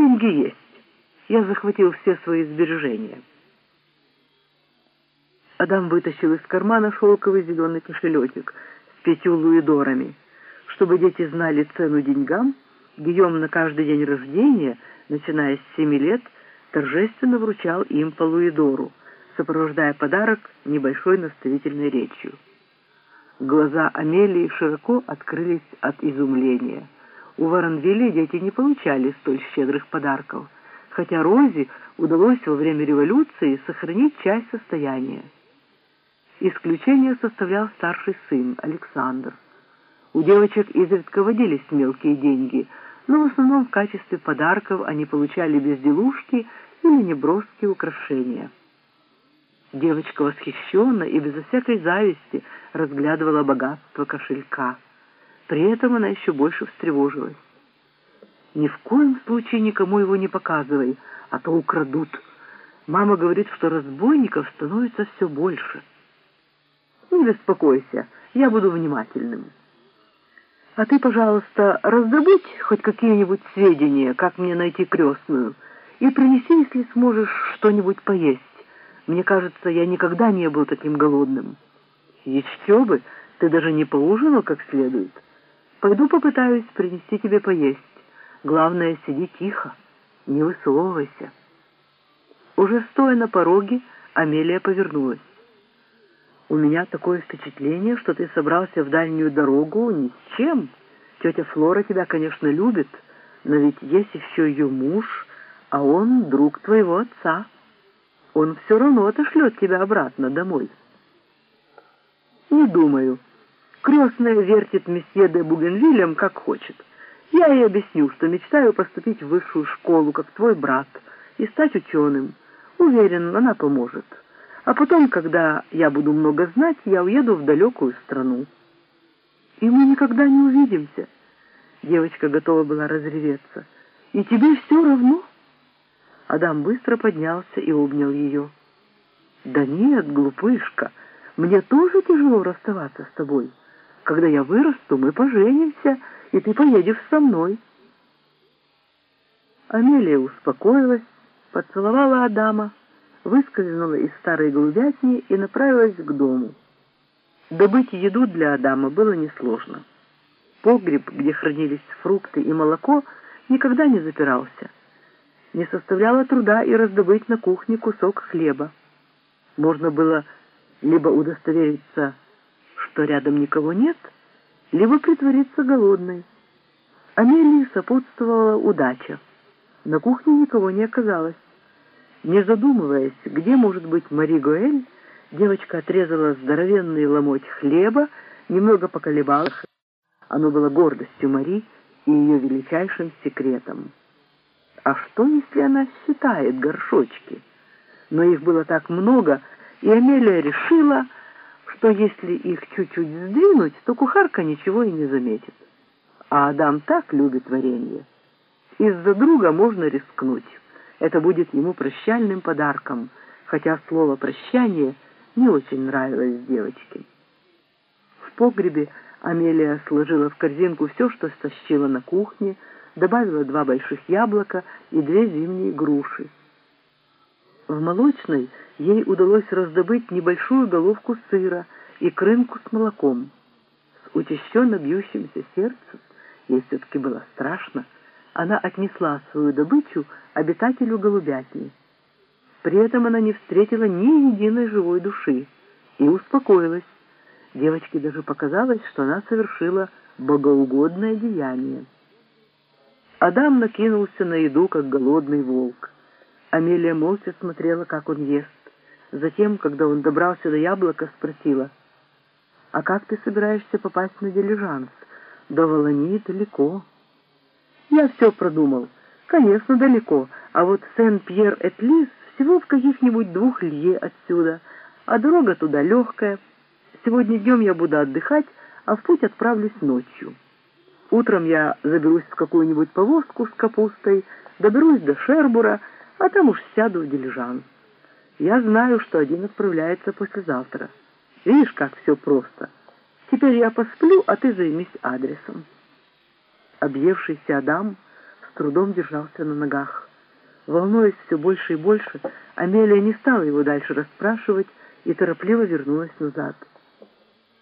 Деньги есть. Я захватил все свои сбережения. Адам вытащил из кармана шелковый зеленый кошелечек с пятью луидорами. Чтобы дети знали цену деньгам, Гийом на каждый день рождения, начиная с семи лет, торжественно вручал им по луидору, сопровождая подарок небольшой наставительной речью. Глаза Амелии широко открылись от изумления. У Воронвилля дети не получали столь щедрых подарков, хотя Розе удалось во время революции сохранить часть состояния. Исключение составлял старший сын Александр. У девочек изредка водились мелкие деньги, но в основном в качестве подарков они получали безделушки или неброские украшения. Девочка восхищенно и безо всякой зависти разглядывала богатство кошелька. При этом она еще больше встревожилась. «Ни в коем случае никому его не показывай, а то украдут. Мама говорит, что разбойников становится все больше». «Не беспокойся, я буду внимательным». «А ты, пожалуйста, раздобудь хоть какие-нибудь сведения, как мне найти крестную, и принеси, если сможешь, что-нибудь поесть». Мне кажется, я никогда не был таким голодным. Еще бы, ты даже не поужинал как следует. Пойду попытаюсь принести тебе поесть. Главное, сиди тихо, не высовывайся. Уже стоя на пороге, Амелия повернулась. «У меня такое впечатление, что ты собрался в дальнюю дорогу ни с чем. Тетя Флора тебя, конечно, любит, но ведь есть еще ее муж, а он друг твоего отца» он все равно отошлет тебя обратно домой. Не думаю. Крестная вертит месье де Бугенвилем как хочет. Я ей объясню, что мечтаю поступить в высшую школу, как твой брат, и стать ученым. Уверен, она поможет. А потом, когда я буду много знать, я уеду в далекую страну. И мы никогда не увидимся. Девочка готова была разреветься. И тебе все равно? Адам быстро поднялся и обнял ее. «Да нет, глупышка, мне тоже тяжело расставаться с тобой. Когда я вырасту, мы поженимся, и ты поедешь со мной». Амелия успокоилась, поцеловала Адама, выскользнула из старой голубятни и направилась к дому. Добыть еду для Адама было несложно. Погреб, где хранились фрукты и молоко, никогда не запирался не составляло труда и раздобыть на кухне кусок хлеба. Можно было либо удостовериться, что рядом никого нет, либо притвориться голодной. Амелии сопутствовала удача. На кухне никого не оказалось. Не задумываясь, где может быть Мари Гоэль, девочка отрезала здоровенный ломоть хлеба, немного поколебалась. Оно было гордостью Мари и ее величайшим секретом. А что, если она считает горшочки? Но их было так много, и Амелия решила, что если их чуть-чуть сдвинуть, то кухарка ничего и не заметит. А Адам так любит варенье. Из-за друга можно рискнуть. Это будет ему прощальным подарком, хотя слово «прощание» не очень нравилось девочке. В погребе Амелия сложила в корзинку все, что стащила на кухне, добавила два больших яблока и две зимние груши. В молочной ей удалось раздобыть небольшую головку сыра и крынку с молоком. С учащенно бьющимся сердцем, ей все-таки было страшно, она отнесла свою добычу обитателю голубятни. При этом она не встретила ни единой живой души и успокоилась. Девочке даже показалось, что она совершила богоугодное деяние. Адам накинулся на еду, как голодный волк. Амелия молча смотрела, как он ест. Затем, когда он добрался до яблока, спросила, «А как ты собираешься попасть на дилижанс? До Волонии далеко». «Я все продумал. Конечно, далеко, а вот Сен-Пьер-Этлис всего в каких-нибудь двух лье отсюда, а дорога туда легкая. Сегодня днем я буду отдыхать, а в путь отправлюсь ночью». Утром я заберусь в какую-нибудь повозку с капустой, доберусь до Шербура, а там уж сяду в дилижанс. Я знаю, что один отправляется послезавтра. Видишь, как все просто. Теперь я посплю, а ты займись адресом. Объевшийся Адам трудом держался на ногах. Волнуясь все больше и больше, Амелия не стала его дальше расспрашивать и торопливо вернулась назад.